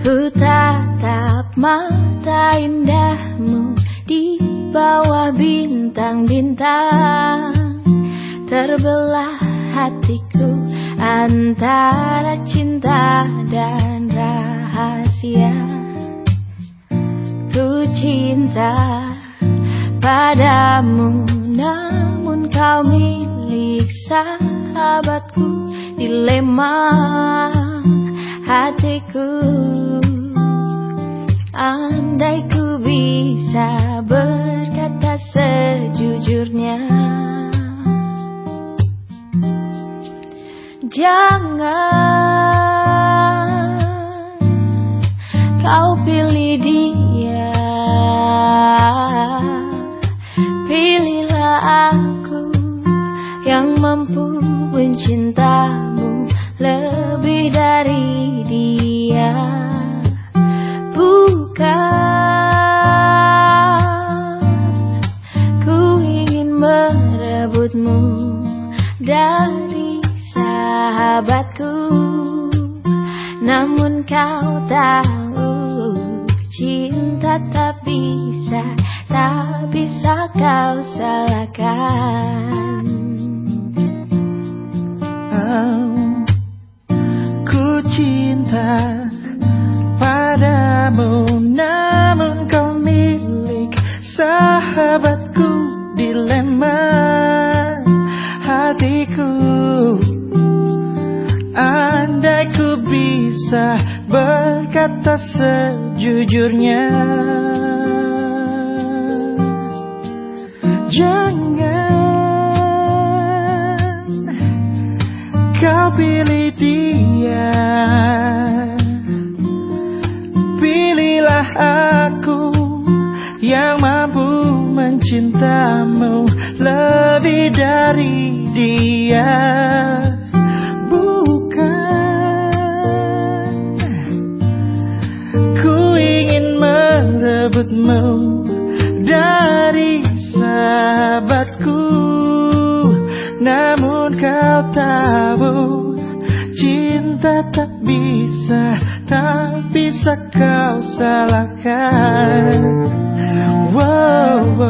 Ku tatap mata indahmu Di bawah bintang-bintang. Terbelah hatiku Antara cinta dan rahasia. Ku cinta padamu Namun kau milik sahabatku dilema hatiku. Andai ku bisa berkata sejujurnya. Jangan kau pilih dia. Pilihlah aku yang mampu mencintamu lebih dari sahabatku. Namun kau tahu cinta tak bisa Tak bisa kau salahkan. Oh, Ku cinta padamu berkata sejujurnya. Jangan kau pilih dia. Pilihlah aku yang mampu mencintamu lebih dari dia dari sahabatku Namun kau tahu cinta tak bisa Tak bisa kau salahkan Wow, wow.